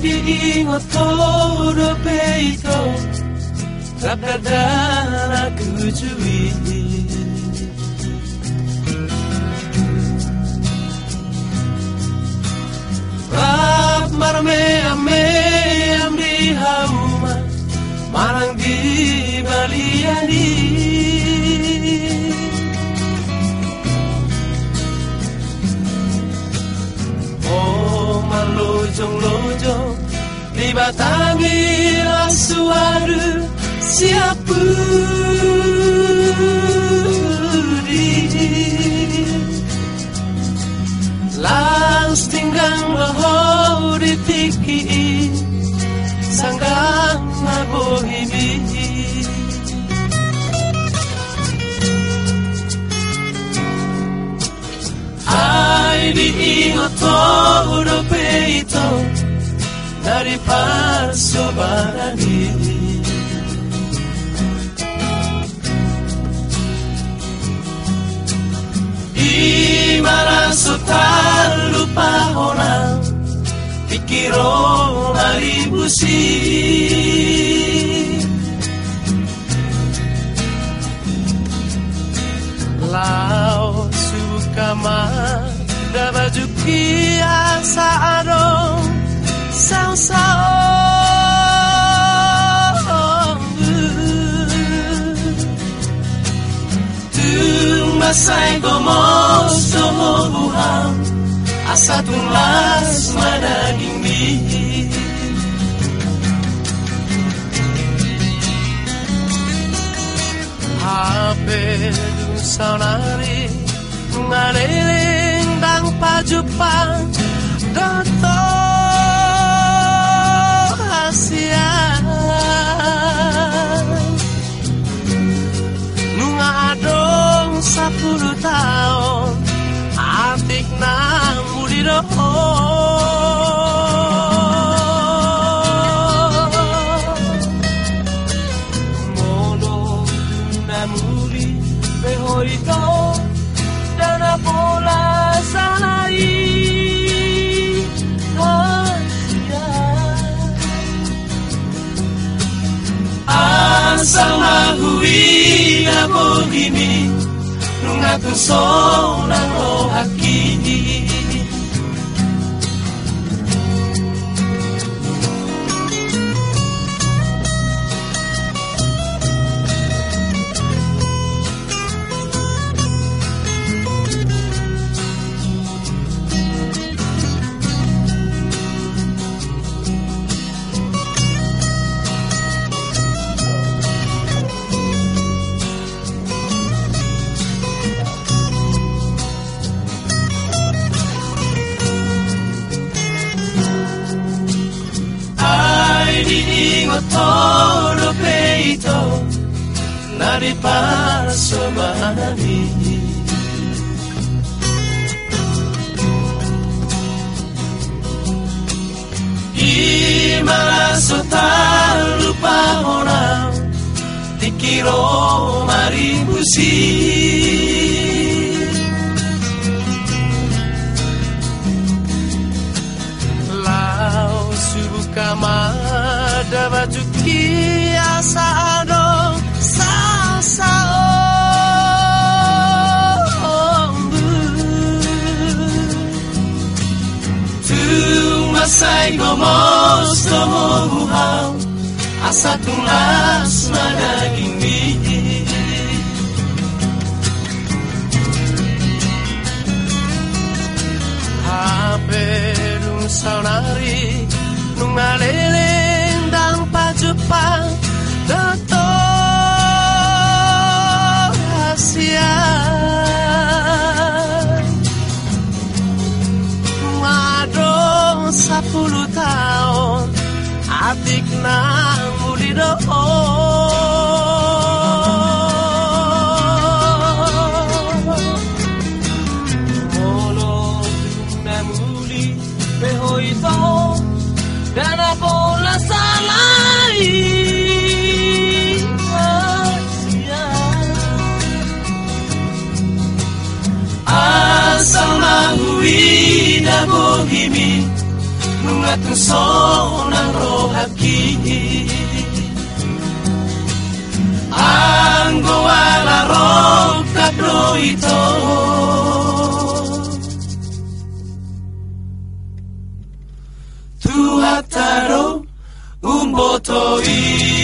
diingat kau do peito Rap dadana ku marlojong lojong Di batangi suara siapa Dari persobarani Di mana tak lupa orang Pikiro maribusi Lau suka mada baju kiasa adong Tumasay gomos Tumubuhang Asa tunglas madaging bihit Hape sa nari Ngaliling dang pajupang Dato Munimi, nunga tu so na no hakini. Di ingot todo peito Nari para somanani Di malaso lupa orang Dikiro maribusi. Lau suka mada baju kiasa adong Sao sao Tu masay gomos tomobuhaw Asa tunglas madaging bihit Haberung saunari Nung naliling pajupang Dato Asia. Adong sepuluh tahun Atik na muli doon Ngatan so ng rohab kiti Ang guwala rog kaplo ito Tuhataro umboto ito